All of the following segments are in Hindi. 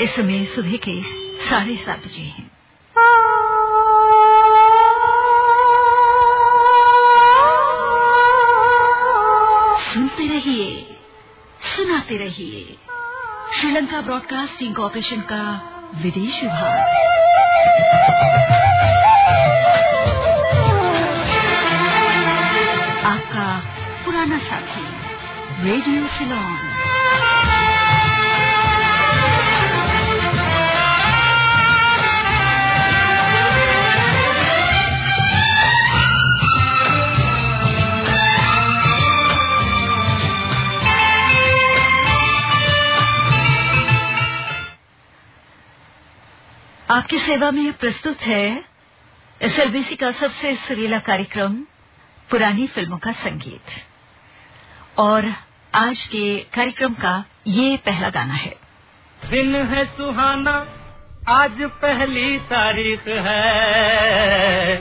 इस समय सुबह के साढ़े सात बजे हैं। सुनते रहिए, सुनाते रहिए। श्रीलंका ब्रॉडकास्टिंग कॉरपोरेशन का विदेश विभाग। आपका पुराना साथी, रेडियो सिलोन। आपकी सेवा में प्रस्तुत है एसएलबीसी का सबसे सुरीला कार्यक्रम, पुरानी फ़िल्मों का संगीत। और आज के कार्यक्रम का ये पहला गाना है। दिन है सुहाना, आज पहली तारीख है।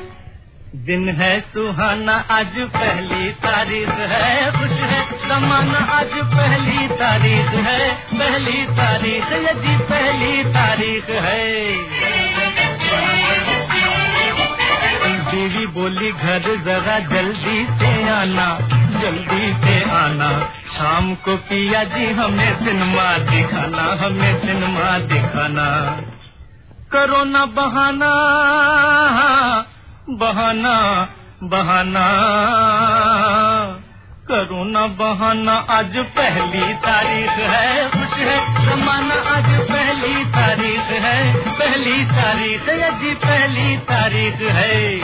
दिन है सुहाना, आज पहली तारीख है। खुश है जमाना आज पहली तारीख है। पहली तारीख यदि पहली तारीख है। बीवी बोली, घर जरा जल्दी से आना, जल्दी से आना। शाम को पिया जी, हमें सिनेमा दिखाना, हमें सिनेमा दिखाना। करो ना बहाना बहाना बहाना। करो ना बहाना, आज पहली तारीख है, खुश है, जमाना आज पहली तारीख है, पहली तारीख यदि पहली तारीख है।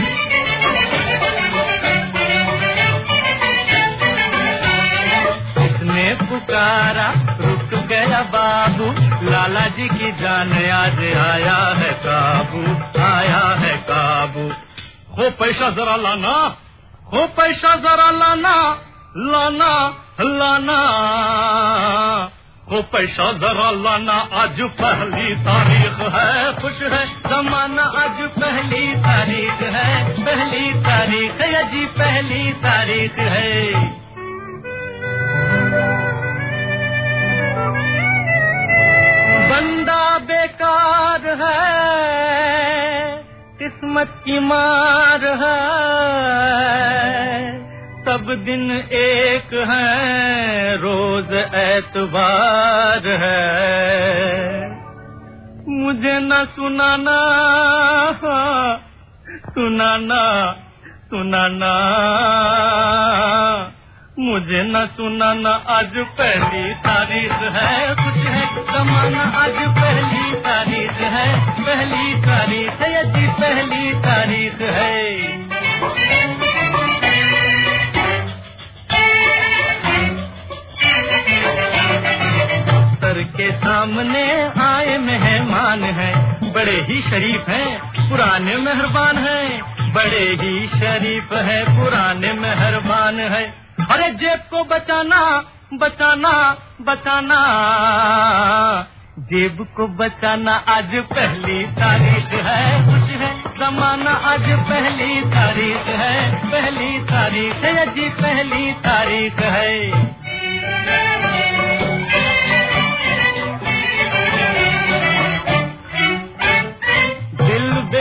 किसने पुकारा? रुक गया बाबू। लाला जी की जान आज आया है काबू, आया है काबू। हो पैसा जरा लाना हो पैसा जरा लाना लाना लाना। हो पैसा जरा लाना आज पहली तारीख है। खुश है? जमाना आज पहली तारीख है। पहली तारीख है जी, पहली तारीख है। बंदा बेकार है, किस्मत की मार है। सब दिन एक है, रोज ऐतबार है। मुझे न सुनाना सुनाना सुनाना। मुझे न सुनाना, आज पहली तारीख है, कुछ है जमाना, आज पहली तारीख है, पहली तारीख है, यदि पहली तारीख है। के सामने आए मेहमान हैं। बड़े ही शरीफ हैं, पुराने मेहरबान हैं। बड़े ही शरीफ है, पुराने मेहरबान है। अरे जेब को बचाना बचाना बचाना। जेब को बचाना आज पहली तारीख है। कुछ है, जमाना आज पहली तारीख है। पहली तारीख है जी पहली तारीख है।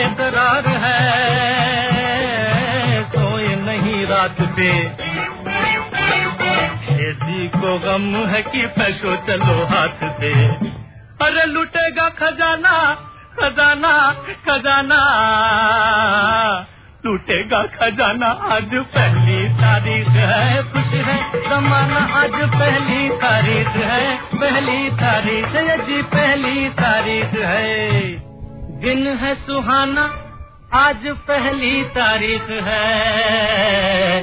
बेकरार है। सोए नहीं रात पे। खेती को गम है कि पैसो चलो हाथ से अरे लुटेगा खजाना खजाना खजाना। लूटेगा खजाना, आज पहली तारीख है। खुश है, जमाना आज पहली तारीख है। पहली तारीख जी पहली तारीख है। दिन है सुहाना, आज पहली तारीख है।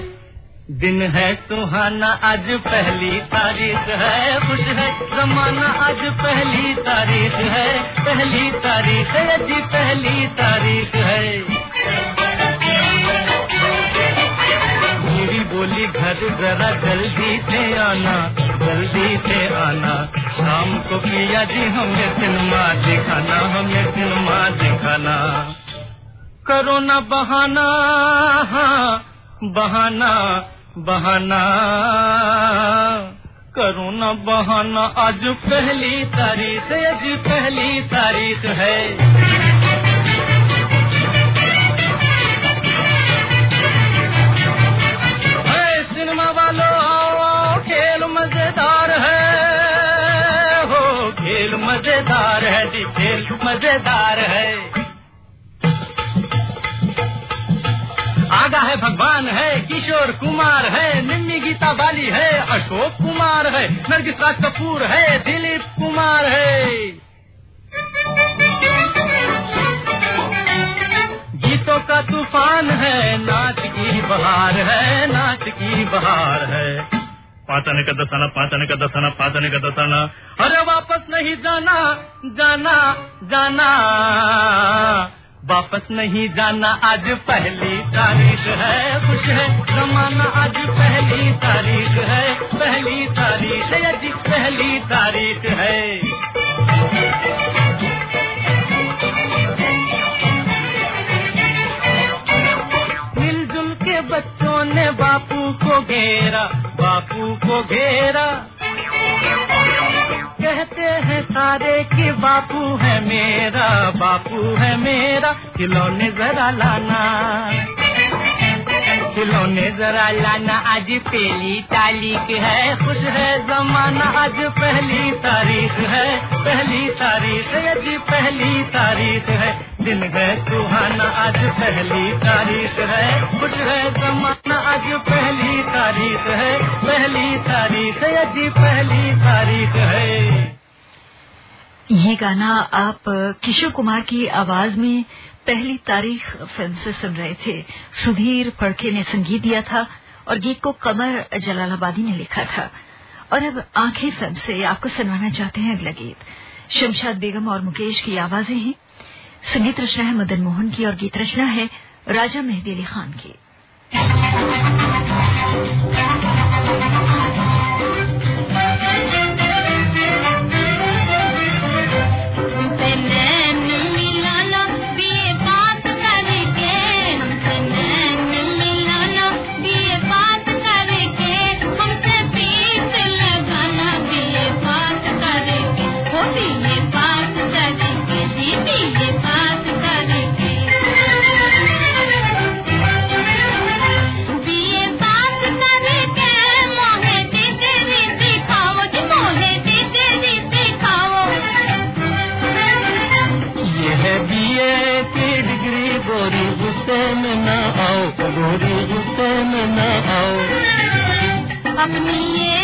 दिन है सुहाना, आज पहली तारीख है। खुश है जमाना, आज पहली तारीख है। पहली तारीख है, जी पहली तारीख है। बोली घर जरा जल्दी से आना जल्दी से आना। शाम को पिया जी हमें सिनेमा दिखाना हमें सिनेमा दिखाना। करो ना बहाना हाँ, बहाना बहाना। करूँ न बहाना आज पहली तारीख आज पहली तारीख है। खेल मज़ेदार है जी खेल मज़ेदार है। आगा है भगवान है, किशोर कुमार है निम्मी गीता बाली है, अशोक कुमार है, नरगिस राज कपूर है, दिलीप कुमार है। गीतों का तूफ़ान है, नाच की बहार है, नाच की बहार है। पातन का दसाना पातन का दसाना पातन का दसाना। अरे वापस नहीं जाना जाना जाना। वापस नहीं जाना, आज पहली तारीख है। कुछ है, जमाना आज पहली तारीख है। पहली तारीख है पहली तारीख है। ने बापू को घेरा, बापू को घेरा। कहते हैं सारे कि बापू है मेरा, बापू है मेरा, खिलौने जरा लाना। खिलौने जरा लाना, आज पहली तारीख है। खुश है जमाना, आज पहली तारीख है। पहली तारीख जी पहली तारीख है। दिन है सुहाना, आज पहली तारीख है। खुश है जमाना, आज पहली तारीख है। पहली तारीख जी पहली तारीख है। ये गाना आप, किशोर कुमार की आवाज़ में पहली तारीख फ़िल्म से सुन रहे थे। सुधीर फड़के ने संगीत दिया था और गीत को कमर जलालाबादी ने लिखा था। और अब आँखें फ़िल्म से आपको सुनवाना चाहते हैं अगला गीत। शमशाद बेगम और मुकेश की आवाज़ें हैं। संगीत रचना है मदन मोहन की और गीत रचना है राजा मेहदी अली खान की। अपनी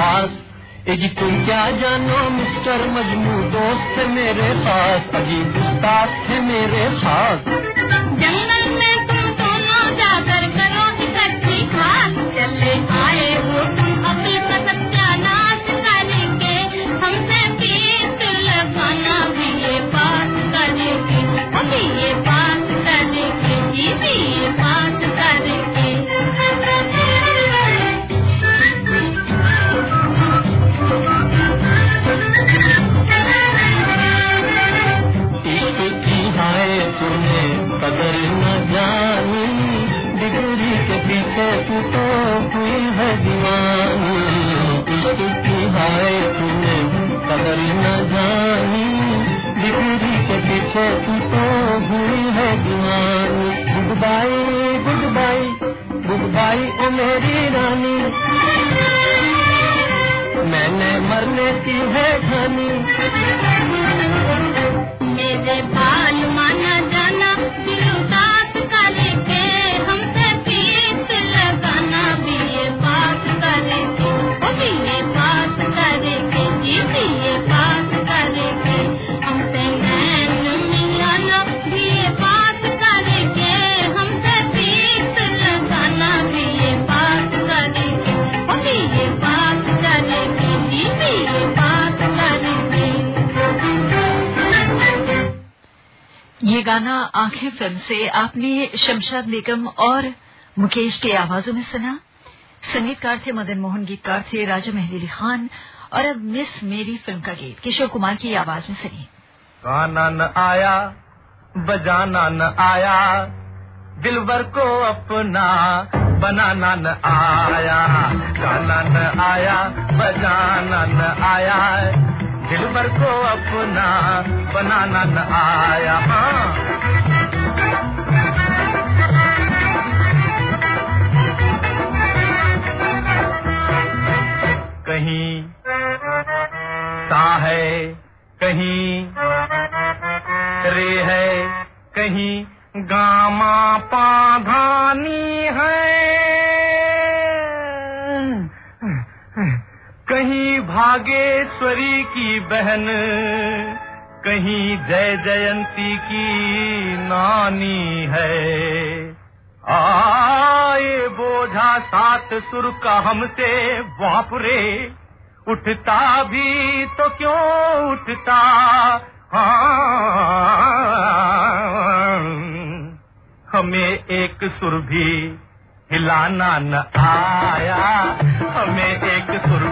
पास। अजी तुम क्या जानो, मिस्टर मजनू, दोस्त मेरे पास, अजीब उस्ताद है मेरे खास के तू हुई है दीवानी good bye good bye good bye ओ मेरी रानी। मैंने मरने की है ठानी मेरे बाल माना गाना आँखें फ़िल्म से आपने शमशाद बेगम और मुकेश की आवाजों में सुना। संगीतकार थे मदन मोहन गीतकार थे राजा मेहदी खान और अब मिस मेरी फ़िल्म का गीत, किशोर कुमार की आवाज़ में सुनिए। गाना न आया, बजाना न आया दिलबर को अपना बनाना न आया। गाना न आया, बजाना न आया दिलबर को अपना बनाना न आया हाँ। कहीं सा है, कहीं रे है, कहीं गामा पाधानी है। कहीं भागेश्वरी की बहन, कहीं जय जयंती की नानी है। आए बोझा सात सुर का हमसे बाप रे, उठता भी तो क्यों उठता? हाँ हमें एक सुर भी हिलाना न आया, हमें एक सुर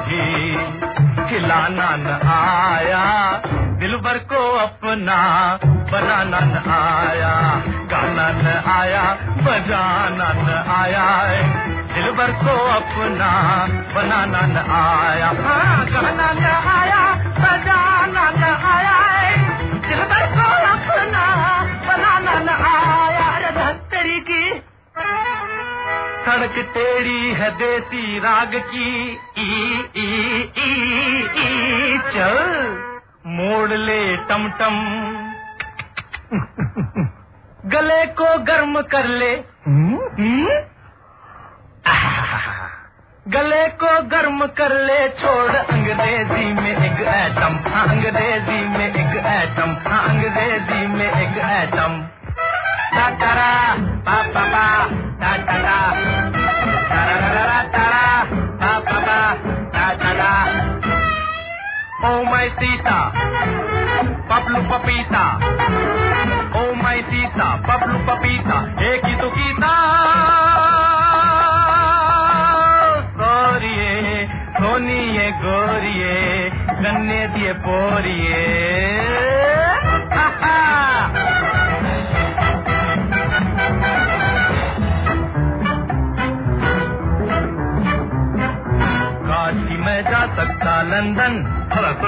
खिलाना न आया, दिलबर को अपना बनाना न आया, गाना न आया, बजाना न आया दिलबर को अपना बनाना न आया। हाँ गाना न आया, बजाना न आया। सड़क टेढ़ी है देसी राग की। ई ई ई ई, चल, मोड़ ले टमटम। गले को गर्म कर ले। गले को गर्म कर ले, छोड़ अंग्रेज़ी में एक एटम अंग्रेज़ी में एक एटम अंग्रेज़ी में एक एटम माय सीता पपलू पपीता ओ माय सीता पपलू पपीता एक ही तो गीता सोरिए सोनिए गोरिए गन्ने दिए पोरिए काशी में जा सकता लंदन Hello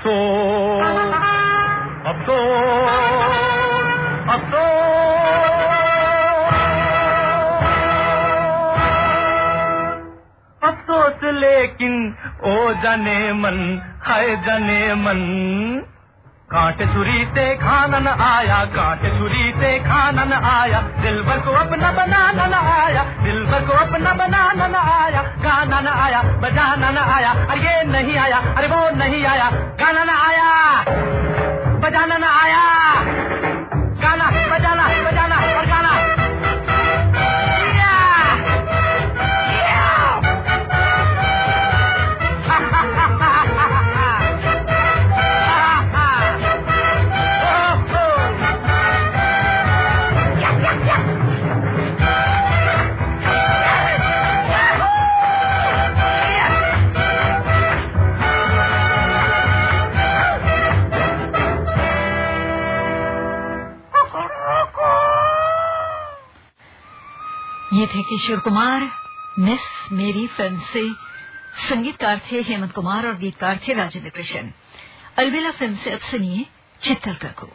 अफसोस अफसोस अफसोस। अफसोस लेकिन ओ जाने मन, हाय जाने मन। कांट छुरी से खाना न आया कांट छुरी से खाना न आया, दिल को अपना बनाना न आया। दिल भर को अपना बनाना न आया, गाना न आया, बजाना न आया, अरे ये नहीं आया, अरे वो नहीं आया, गाना न आया, बजाना न आया, गाना बजाना किशोर कुमार मिस मेरी फ़िल्म से संगीतकार थे हेमंत कुमार और गीतकार थे राजेंद्र कृष्ण। अलबेला फ़िल्म से अब सुनिए चित्तलकर को।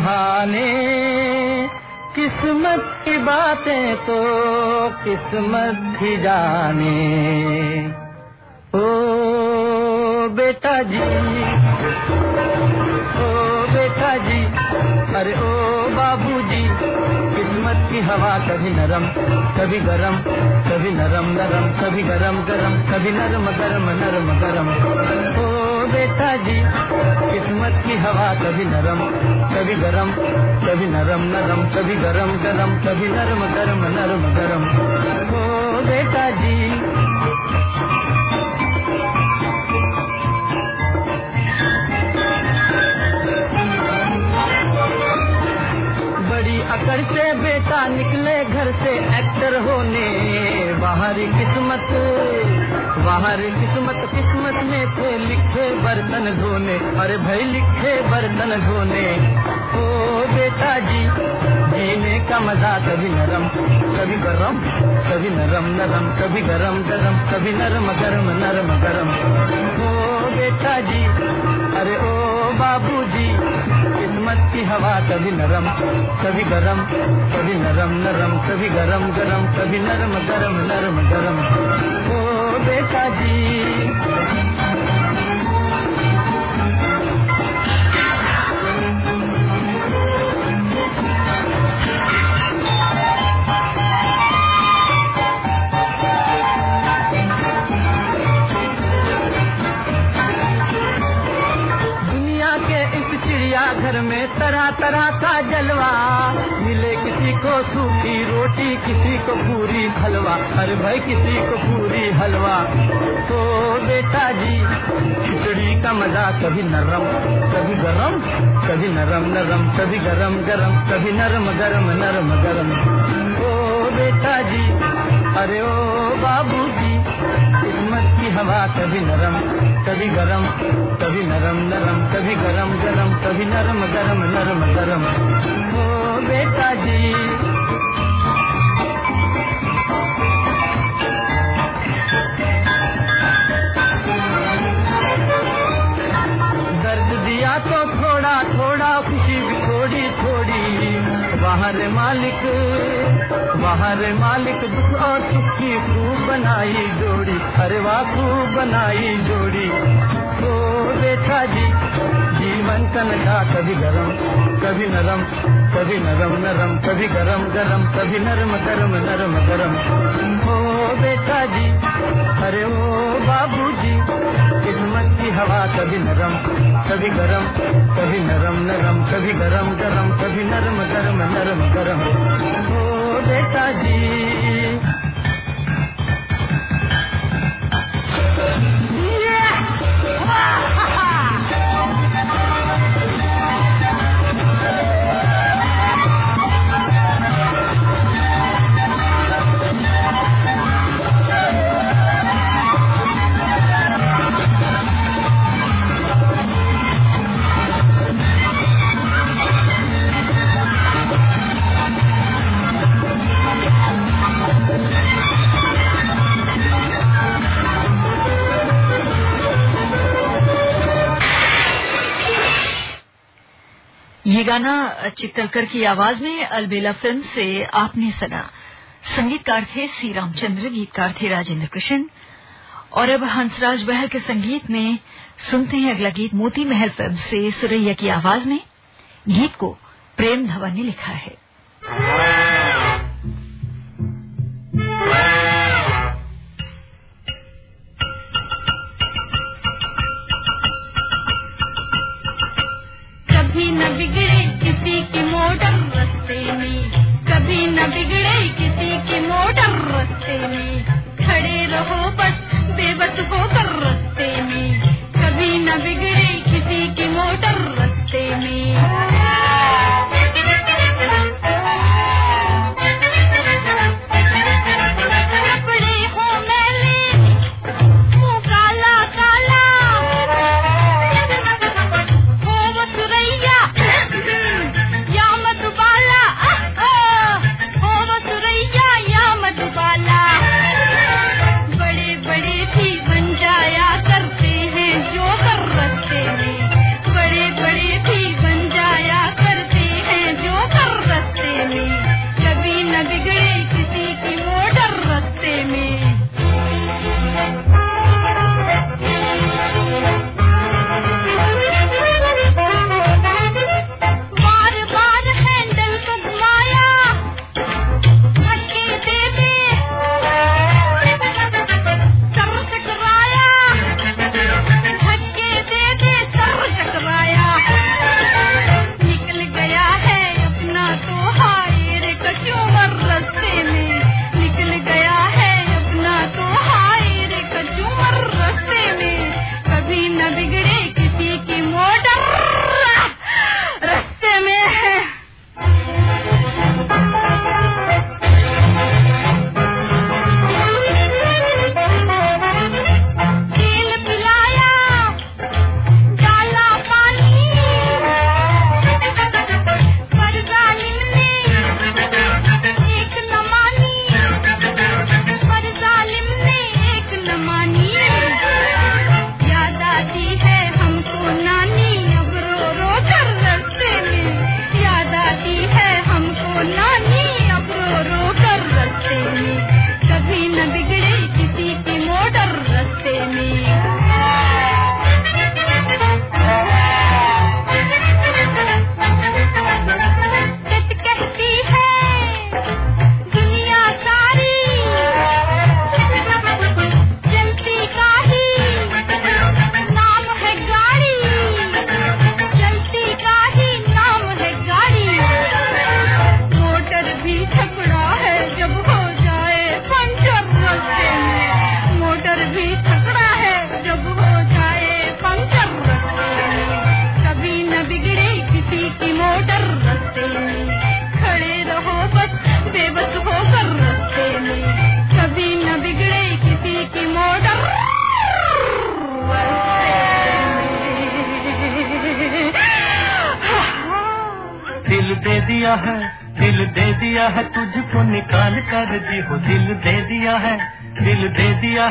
सुहाने। किस्मत की बातें तो किस्मत ही जाने। ओ बेटा जी, ओ बेटा जी, अरे ओ बाबूजी किस्मत की हवा कभी नरम, कभी गरम, कभी नरम नरम, कभी गरम गरम, कभी नरम गरम नरम गरम। ओ बेटा जी, किस्मत की हवा कभी नरम, कभी गरम, कभी नरम नरम, कभी गरम गरम, कभी नरम गरम नरम गरम। ओ बेटा जी। बड़ी अकड़ से बेटा निकले घर से एक्टर होने, बाहरी किस्मत। बाहरी किस्मत किस्मत में थे लिखे बर्तन धोने। अरे भाई, लिखे बर्तन धोने। ओ बेटा जी जीने का मज़ा कभी नरम, कभी गरम, कभी नरम नरम, कभी गरम गरम, कभी नरम गरम नरम गरम। ओ बेटा जी अरे ओ बाबू जी किस्मत की हवा कभी नरम, कभी गरम, कभी नरम नरम, कभी गरम गरम, कभी नरम गरम नरम गरम। ಬೇಕಾಗಿ चिड़ियाघर में तरह तरह का जलवा। मिले किसी को सूखी रोटी, किसी को पूरी हलवा। अरे भाई किसी को पूरी हलवा। तो बेटा जी, खिचड़ी का मज़ा कभी नरम, कभी गरम, कभी नरम नरम, कभी गरम गरम, कभी नरम गरम नरम गरम। ओ बेटा जी, अरे ओ बाबूजी किस्मत की हवा कभी नरम। कभी गरम, कभी नरम नरम, कभी गरम गरम, कभी नरम गरम नरम गरम। ओ बेटा जी। दर्द दिया तो थोड़ा थोड़ा खुशी भी थोड़ी थोड़ी। बाहर मालिक बाहर मालिक दुख और सुख की खूब बनाई जोड़ी अरे वाह खूब बनाई जोड़ी। ओ बेटा जी, जीवन का नशा कभी गरम, कभी नरम कभी नरम नरम, कभी गरम गरम, कभी नरम गरम नरम गरम। ओ बेटा जी, अरे ओ बाबूजी किस्मत की हवा, कभी नरम, कभी गरम, कभी नरम नरम, कभी गरम गरम, कभी नरम गरम नरम गरम। हो बेटा जी। ये गाना चित्तलकर की आवाज़ में अलबेला फ़िल्म से आपने सुना। संगीतकार थे सी रामचंद्र, गीतकार थे राजेंद्र कृष्ण। और अब हंसराज बहल के संगीत में सुनते हैं अगला गीत मोती महल फ़िल्म से सुरैया की आवाज़ में। गीत को प्रेम धवन ने लिखा है। न बिगड़े किसी की मोटर रस्ते में। खड़े रहो बस, बेबस होकर रस्ते में। कभी न बिगड़े किसी की मोटर रस्ते में।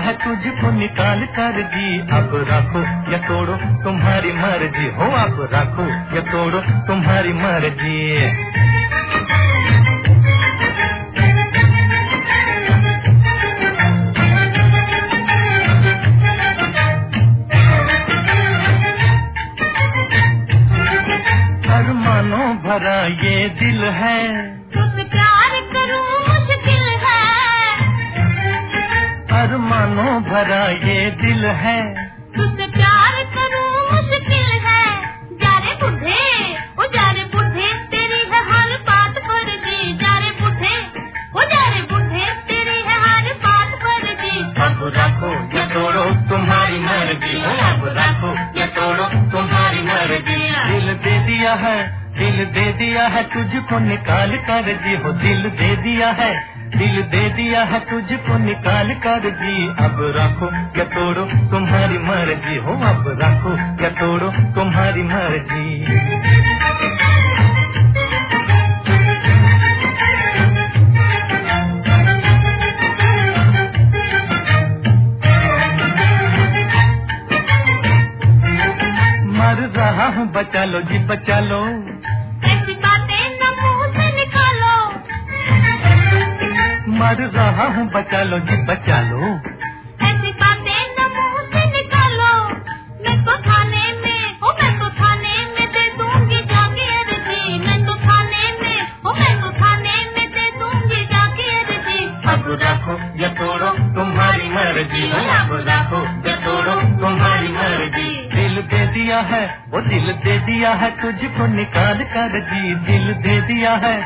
है तुझको निकाल कर दी। अब रखो, या तोड़ो तुम्हारी मर्ज़ी। हो, अब रखो, या तोड़ो तुम्हारी मर्ज़ी। है। तुझसे प्यार करूँ मुश्किल है। जा रे बुढ़े ओ जा रे बुढ़े तेरी है हर बात पर जी। जा रे बुढ़े ओ जा रे बुढ़े तेरी है हर बात पर जी। अब रखो या तोड़ो तुम्हारी मर्ज़ी। हो अब रखो या तोड़ो तुम्हारी मर्ज़ी। दिल दे दिया है दिल दे दिया है तुझको निकाल कर जी। हो दिल दे दिया है दिया है तुझको निकाल कर जी। अब रखो, क्या तोड़ो तुम्हारी मर्ज़ी हो? अब रखो, क्या तोड़ो तुम्हारी मर्ज़ी? मर रहा हूँ, बचा लो जी, बचा लो। मर रहा हूँ बचा लो जी बचा लो। ऐसी बातें न मुँह से निकालो। मैं तो थाने में ओ मैं तो थाने में दे दूँगी जाके अर्जी मैं तो थाने में ओ मैं तो थाने में दे दूँगी जाके अर्जी अब रखो या तोड़ो तुम्हारी मर्ज़ी। अब रखो या तोड़ो तुम्हारी मर्ज़ी। दिल दे दिया है वो दिल दे दिया है तुझको निकाल कर जी। दिल दे दिया है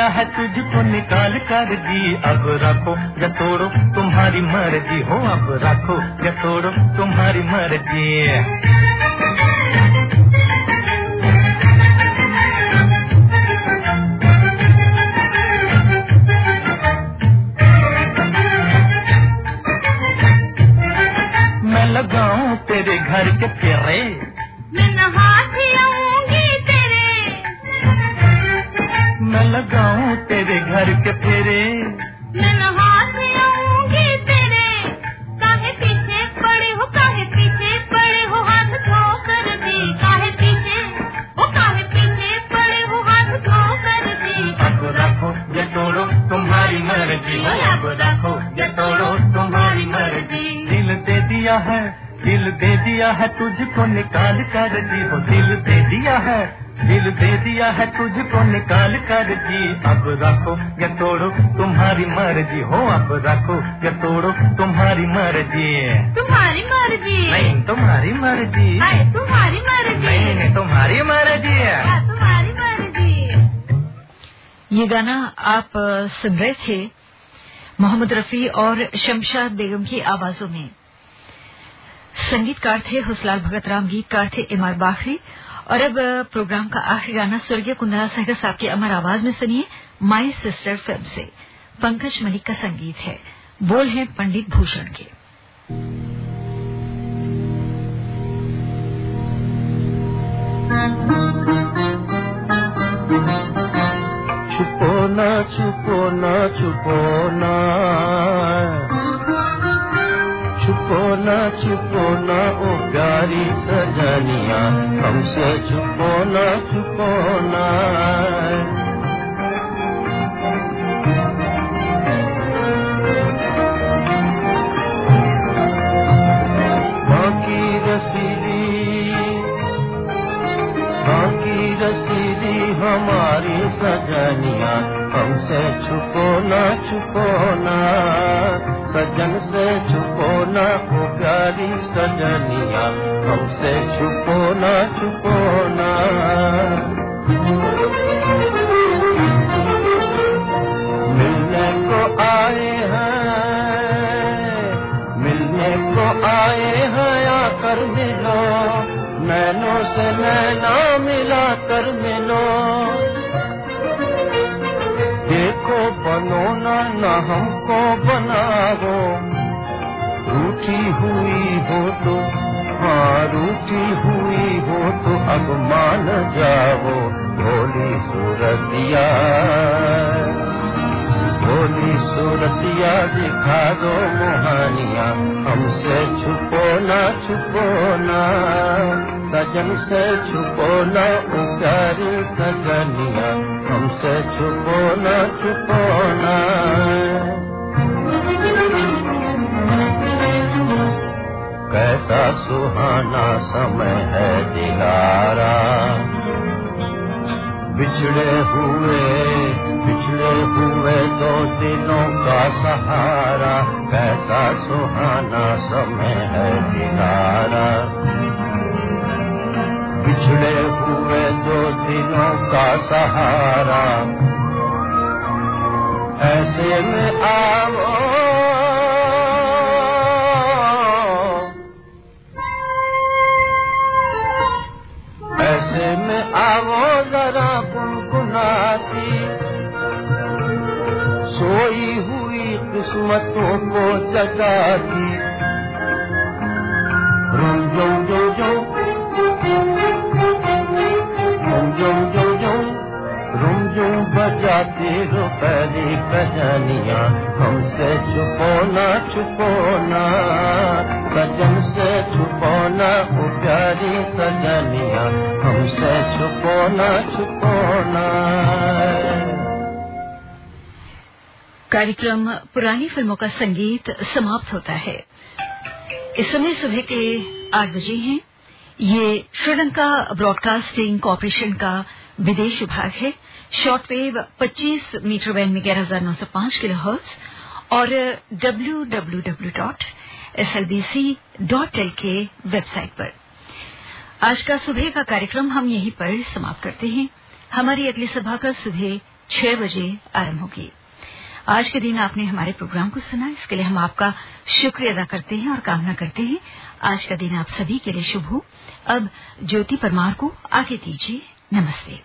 दिया है तुझको निकाल कर दी। अब रखो, या तोड़ो, तुम्हारी मर्ज़ी हो। अब रखो, या तोड़ो, तुम्हारी मर्ज़ी। मैं लगाऊँ तेरे घर के फेरे। मर्ज़ी। दिल दे दिया है दिल दे दिया है तुझको निकाल कर जी हो दिल दे दिया है दिल दे दिया है तुझको निकाल कर अब रखो या तोड़ो तुम्हारी मर्ज़ी हो अब रखो या तोड़ो तुम्हारी मर्ज़ी। तुम्हारी मर्ज़ी। नहीं तुम्हारी मर्ज़ी। तुम्हारी मर्ज़ी। नहीं नहीं तुम्हारी मर्ज़ी। हाँ, तुम्हारी मर्ज़ी। ये गाना आप सुन रहे थे मोहम्मद रफी और शमशाद बेगम की आवाजों में। संगीतकार थे हुसलाल भगत राम गीतकार थे इमार बाखरी और अब प्रोग्राम का आखिरी गाना स्वर्गीय कुंदला सहगल साहब की अमर आवाज़ में सुनिए माई सिस्टर फ़िल्म से। पंकज मलिक का संगीत है। बोल हैं पंडित भूषण के। छुपो न छुपो न छुपो न। छुपो न छुपो न ओ प्यारी सजनिया, हमसे छुपो न छुपो न हमारी सजनिया, हमसे छुपो बोली दिखा दो मोहानिया। हमसे छुपो ना छुपो ना। सजन से छुपो ना प्यारी सजनिया। हमसे छुपो ना छुपो ना। कैसा सुहाना समय है दिलारा बिछड़े हुए बिछड़े हुए दो दिनों का सहारा कैसा सुहाना समय है दिलारा बिछड़े हुए दो दिनों का सहारा, ऐसे में आओ ऐसे में आवो जरा गुनगुनाती किस्मतों को जगाती। रुम जो जो जो। रुम जो हो पहली कहानियाँ। हमसे छुपो ना छुपो ना सजन से छुपो ना प्यारी सजनिया हमसे छुपो ना छुपो ना कार्यक्रम पुरानी फ़िल्मों का संगीत समाप्त होता है। इस समय सुबह के आठ बजे हैं। ये श्रीलंका ब्रॉडकास्टिंग कॉरपोरेशन का विदेश विभाग है। शॉर्टवेव 25 मीटर बैंड में ग्यारह हज़ार नौ सौ पाँच किलो हर्ट्ज और W W W dot S L B C dot L K website पर। आज का सुबह का कार्यक्रम हम यहीं पर समाप्त करते हैं। हमारी अगली सभा का सुबह छह बजे आरंभ होगी। आज के दिन आपने हमारे प्रोग्राम को सुना, इसके लिए हम आपका शुक्रिया अदा करते हैं और कामना करते हैं। आज का दिन आप सभी के लिए शुभ हो। अब ज्योति परमार को आगे दीजिए। नमस्ते।